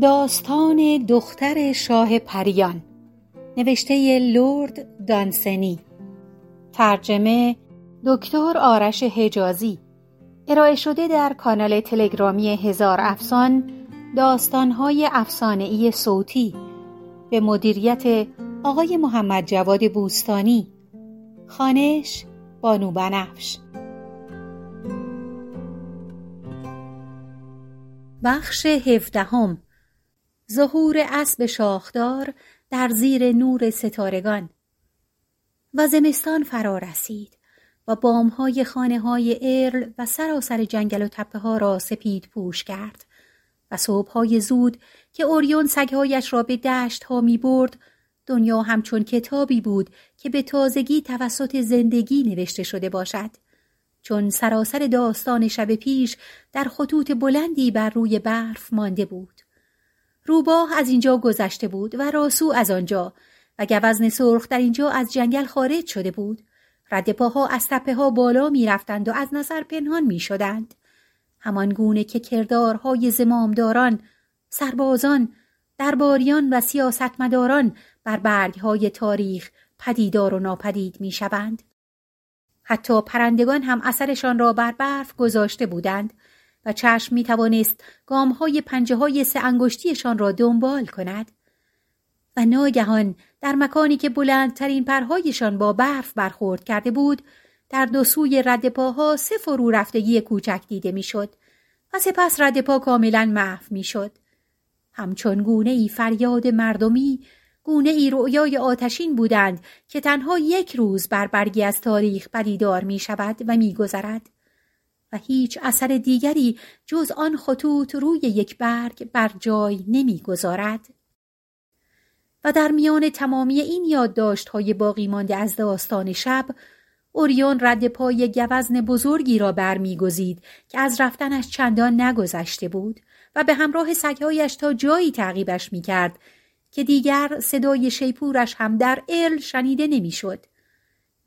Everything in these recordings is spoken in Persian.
داستان دختر شاه پریان نوشته لرد دانسنی. ترجمه دکتر آرش حجازی. ارائه شده در کانال تلگرامی هزار افسان داستانهای ای صوتی. به مدیریت آقای محمد جواد بوستانی. خانش بانو بنفش. بخش هفدهم. ظهور اسب شاخدار در زیر نور ستارگان. و زمستان فرا رسید و بامهای خانه های ارل و سراسر جنگل و تپه ها را سپید پوش کرد و صبحهای زود که اوریون سگهایش را به دشت ها می برد دنیا همچون کتابی بود که به تازگی توسط زندگی نوشته شده باشد. چون سراسر داستان شب پیش در خطوط بلندی بر روی برف مانده بود. روباه از اینجا گذشته بود و راسو از آنجا و گوزن سرخ در اینجا از جنگل خارج شده بود رد پاها از تپه ها بالا می رفتند و از نظر پنهان می شدند. همان گونه که کردارهای زمامداران، سربازان، درباریان و سیاستمداران بر برگهای تاریخ پدیدار و ناپدید می شوند. حتی پرندگان هم اثرشان را بر برف گذاشته بودند و چشم می توانست گام های پنجه های سه انگشتیشان را دنبال کند و ناگهان در مکانی که بلندترین پرهایشان با برف برخورد کرده بود در دو سوی رد پاها سه فرو رفتگی کوچک دیده می‌شد و سپس رد پا کاملا محو می‌شد همچون گونه ای فریاد مردمی گونه ای رؤیای آتشین بودند که تنها یک روز بر برگی از تاریخ پدیدار می شود و می گذرد. و هیچ اثر دیگری جز آن خطوط روی یک برگ بر جای نمی‌گذارد و در میان تمامی این یادداشت های باقی مانده از داستان شب اوریون رد پای گوزن بزرگی را برمیگزید که از رفتنش چندان نگذشته بود و به همراه سگهایش تا جایی تعقیبش می‌کرد که دیگر صدای شیپورش هم در ارل شنیده نمی‌شد.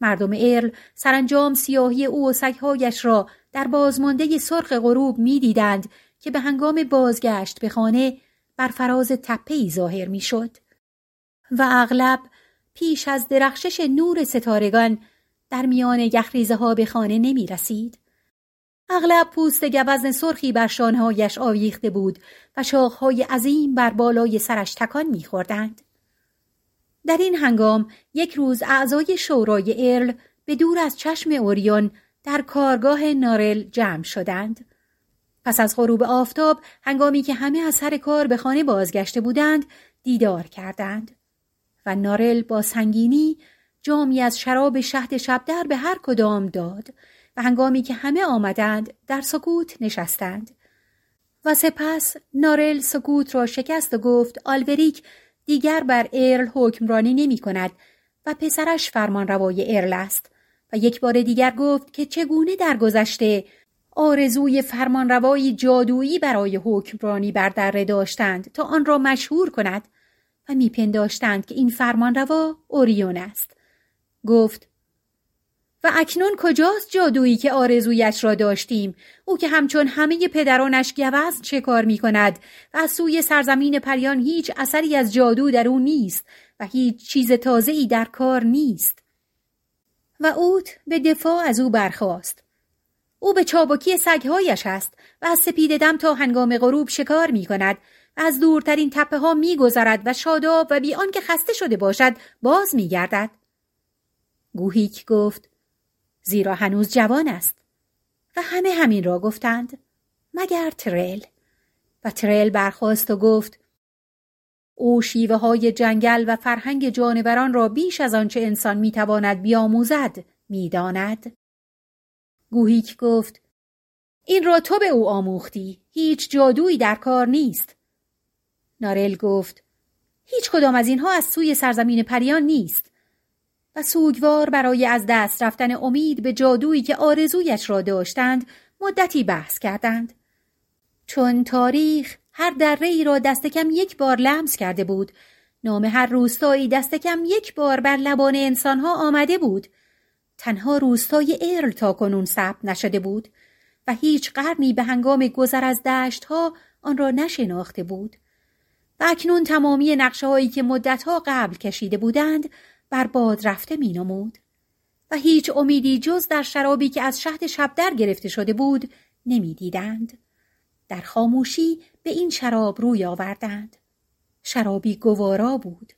مردم ارل سرانجام سیاهی او و سگهایش را در بازمانده سرخ غروب می‌دیدند که به هنگام بازگشت به خانه بر فراز تپهای ظاهر می‌شد و اغلب پیش از درخشش نور ستارگان در میان یخریزه ها به خانه نمی رسید. اغلب پوست گوزن سرخی بر شانهایش آویخته بود و شاخهای عظیم بر بالای سرش تکان میخوردند. در این هنگام یک روز اعضای شورای ارل به دور از چشم اوریون در کارگاه نارل جمع شدند. پس از غروب آفتاب هنگامی که همه از سر کار به خانه بازگشته بودند دیدار کردند. و نارل با سنگینی جامی از شراب شهد شبدر به هر کدام داد و هنگامی که همه آمدند در سکوت نشستند. و سپس نارل سکوت را شکست و گفت آلوریک دیگر بر ارل حکمرانی نمی کند و پسرش فرمان روای ارل است. و یک بار دیگر گفت که چگونه در گذشته آرزوی فرمانروایی جادویی برای حکمرانی بر دره داشتند تا آن را مشهور کند و میپنداشتند که این فرمانروا اوریون است. گفت و اکنون کجاست جادویی که آرزویش را داشتیم؟ او که همچون همه پدرانش گوزن شکار می کند و از سوی سرزمین پریان هیچ اثری از جادو در او نیست و هیچ چیز تازه ای در کار نیست؟ و اوت به دفاع از او برخاست. او به چابکی سگهایش است و از سپید دم تا هنگام غروب شکار می کند و از دورترین تپه ها می گذرد و شاداب و بی که خسته شده باشد باز می گردد. گوهیک گفت زیرا هنوز جوان است و همه همین را گفتند مگر ترل و ترل برخواست و گفت او شیوه های جنگل و فرهنگ جانوران را بیش از آنچه انسان می‌تواند بیاموزد می‌داند. گوهیک گفت این را تو به او آموختی هیچ جادویی در کار نیست. نارل گفت هیچ کدام از اینها از سوی سرزمین پریان نیست و سوگوار برای از دست رفتن امید به جادویی که آرزویش را داشتند مدتی بحث کردند. چون تاریخ هر دره ای را دست کم یک بار لمس کرده بود. نام هر روستایی دست کم یک بار بر لبان انسانها آمده بود. تنها روستای ارل تا کنون ثبت نشده بود و هیچ قرنی به هنگام گذر از دشتها آن را نشناخته بود. و اکنون تمامی نقشه هایی که مدتها قبل کشیده بودند بر باد رفته می نمود و هیچ امیدی جز در شرابی که از شهد شبدر گرفته شده بود نمی دیدند. در خاموشی به این شراب روی آوردند. شرابی گوارا بود.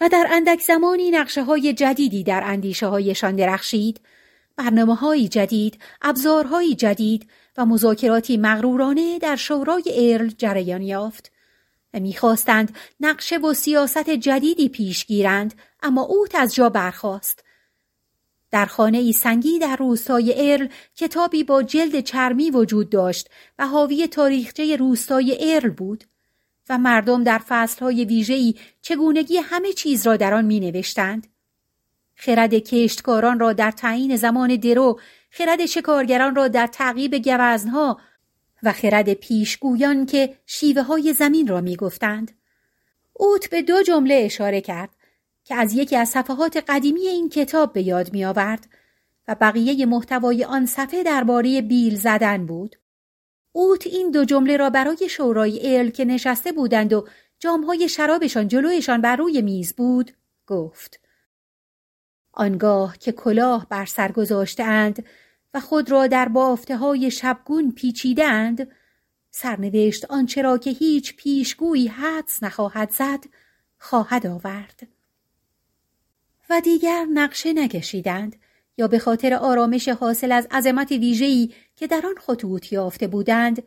و در اندک زمانی نقشه های جدیدی در اندیشه هایشان درخشید، برنامه های جدید، ابزارهای جدید و مذاکراتی مغرورانه در شورای ارل جریان یافت و می‌خواستند نقشه و سیاست جدیدی پیش گیرند اما اوت از جا برخاست در خانه ای سنگی در روستای ارل کتابی با جلد چرمی وجود داشت و حاوی تاریخچه روستای ارل بود و مردم در فصلهای ویژه‌ای چگونگی همه چیز را در آن می نوشتند. خرد کشتکاران را در تعیین زمان درو، خرد شکارگران را در تعقیب گوزنها و خرد پیشگویان که شیوه های زمین را می گفتند. اوت به دو جمله اشاره کرد که از یکی از صفحات قدیمی این کتاب به یاد می آورد و بقیه محتوای آن صفحه درباره بیل زدن بود. اوت این دو جمله را برای شورای ال که نشسته بودند و جامهای شرابشان جلویشان بر روی میز بود گفت آنگاه که کلاه بر سر گذاشتهاند و خود را در بافته های شبگون پیچیدند سرنوشت آنچه را که هیچ پیشگویی حدس نخواهد زد خواهد آورد و دیگر نقشه نکشیدند یا به خاطر آرامش حاصل از عظمت ویژه‌ای که در آن خطوط یافته بودند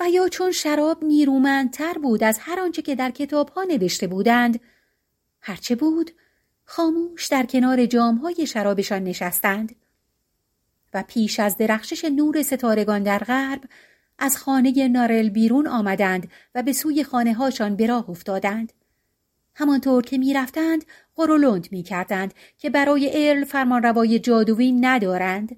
و یا چون شراب نیرومندتر بود از هر آنچه که در کتابها نوشته بودند هرچه بود خاموش در کنار جامهای شرابشان نشستند و پیش از درخشش نور ستارگان در غرب از خانه نارل بیرون آمدند و به سوی خانه هاشان به راه افتادند. همانطور که می‌رفتند قرولند می کردند که برای ارل فرمانروای جادویی ندارند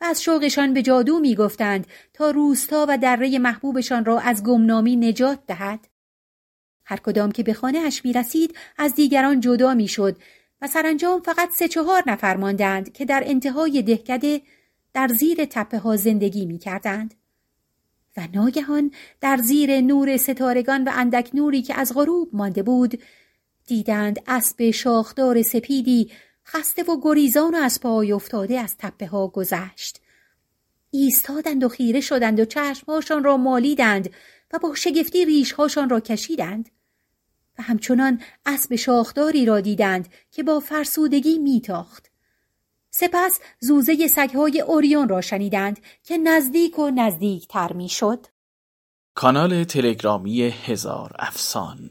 و از شوقشان به جادو می گفتند تا روستا و دره محبوبشان را از گمنامی نجات دهد. هر کدام که به خانه اش می رسید از دیگران جدا می شد و سرانجام فقط سه چهار نفر ماندند که در انتهای دهکده در زیر تپه ها زندگی می کردند. و ناگهان در زیر نور ستارگان و اندک نوری که از غروب مانده بود دیدند اسب شاخدار سپیدی خسته و گریزان و از پای افتاده از تپه ها گذشت. ایستادند و خیره شدند و چشمهاشان را مالیدند و با شگفتی ریشهاشان را کشیدند. و همچنان اسب شاخداری را دیدند که با فرسودگی میتاخت. سپس زوزه سگهای اوریون را شنیدند که نزدیک و نزدیک تر می شد. کانال تلگرامی هزار افسان